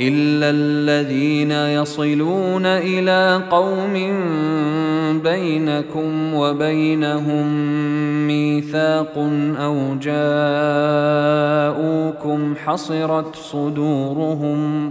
إلا الذين يصلون إلى قوم بينكم وبينهم ميثاق أو جاءوكم حصرت صدورهم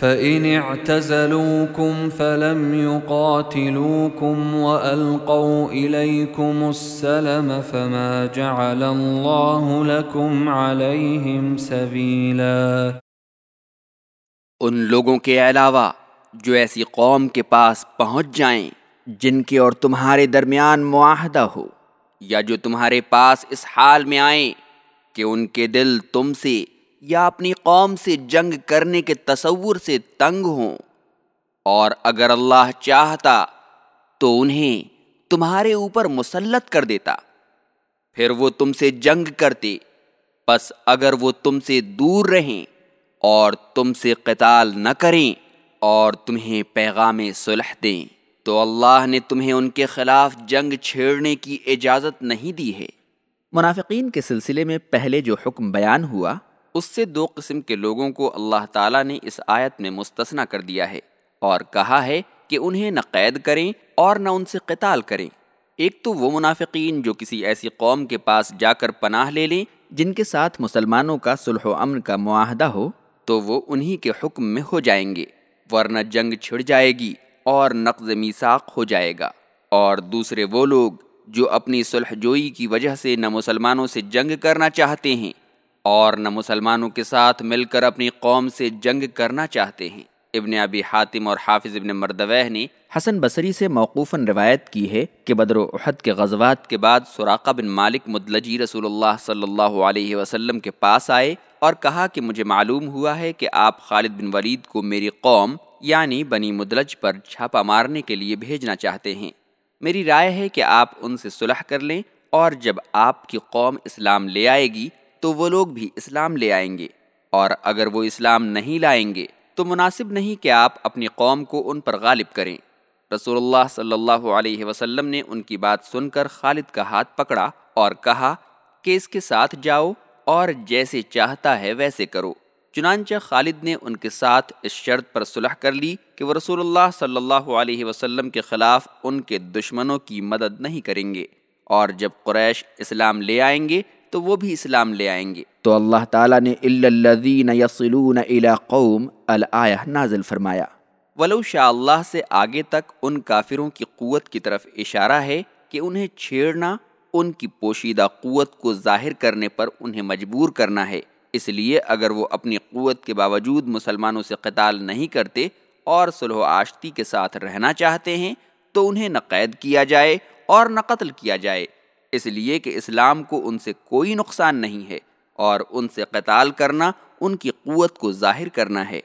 فإن اعتزلوكم فلم يقاتلوكم وألقوا إليكم السلم فما جعل الله لكم عليهم سبيلا. ان لوگوں کے علاوہ جو ایسی قوم کے پاس پہنچ جائیں جن کے اور تمہارے درمیان معاہدہ ہو یا جو تمہارے پاس اس حال میں آئیں کہ ان کے دل تم سے یا اپنی قوم سے جنگ کرنے کے تصور سے تنگ ہوں۔ اور اگر اللہ چاہتا تو انہیں تمہارے اوپر مسلط کر دیتا۔ پھر وہ تم سے جنگ کرتے۔ بس اگر وہ تم سے دور رہیں اور تم سے قتال نہ کریں اور تمہیں پیغام صلح دیں، تو اللہ نے تمہیں ان کے خلاف جنگ چھیڑنے کی اجازت نہیں دی ہے۔ منافقین کے سلسلے میں پہلے جو حکم بیان ہوا اس سے دو قسم کے لوگوں کو اللہ تعالیٰ نے اس آیت میں مستثنا کر دیا ہے اور کہا ہے کہ انہیں نہ قید کریں اور نہ ان سے قتال کریں۔ ایک تو وہ منافقین جو کسی ایسی قوم کے پاس جا کر پناہ لے لیں جن کے ساتھ مسلمانوں کا صلح و امن کا معاہدہ ہو، تو وہ انہی کے حکم میں ہو جائیں گے، ورنہ جنگ چھڑ جائے گی اور نقض میساق ہو جائے گا۔ اور دوسرے وہ لوگ جو اپنی صلح جوئی کی وجہ سے نہ مسلمانوں سے جنگ کرنا چاہتے ہیں اور نہ مسلمانوں کے ساتھ مل کر اپنی قوم سے جنگ کرنا چاہتے ہیں۔ ابن ابی حاتم اور حافظ ابن مردوہ نے حسن بصری سے موقوفاً روایت کی ہے کہ بدر و احد کے غزوات کے بعد سراقہ بن مالک مدلجی رسول اللہ صلی اللہ علیہ وسلم کے پاس آئے اور کہا کہ مجھے معلوم ہوا ہے کہ آپ خالد بن ولید کو میری قوم یعنی بنی مدلج پر چھاپا مارنے کے لیے بھیجنا چاہتے ہیں۔ میری رائے ہے کہ آپ ان سے صلح کر لیں اور جب آپ کی قوم اسلام لے آئے گی تو وہ لوگ بھی اسلام لے آئیں گے اور اگر وہ اسلام نہیں لائیں گے تو مناسب نہیں کہ آپ اپنی قوم کو ان پر غالب کریں۔ رسول اللہ صلی اللہ علیہ وسلم نے ان کی بات سن کر خالد کا ہاتھ پکڑا اور کہا کہ اس کے ساتھ جاؤ اور جیسے چاہتا ہے ویسے کرو۔ چنانچہ خالد نے ان کے ساتھ اس شرط پر صلح کر لی کہ وہ رسول اللہ صلی اللہ علیہ وسلم کے خلاف ان کے دشمنوں کی مدد نہیں کریں گے اور جب قریش اسلام لے آئیں گے تو وہ بھی اسلام لے آئیں گے۔ تو اللہ تعالیٰ نے قوم نازل فرمایا۔ ولو شاء اللہ سے آگے تک ان کافروں کی قوت کی طرف اشارہ ہے کہ انہیں چھیڑنا ان کی پوشیدہ قوت کو ظاہر کرنے پر انہیں مجبور کرنا ہے۔ اس لیے اگر وہ اپنی قوت کے باوجود مسلمانوں سے قتال نہیں کرتے اور صلح و آشتی کے ساتھ رہنا چاہتے ہیں تو انہیں نہ قید کیا جائے اور نہ قتل کیا جائے۔ اس لیے کہ اسلام کو ان سے کوئی نقصان نہیں ہے اور ان سے قتال کرنا، ان کی قوت کو ظاہر کرنا ہے۔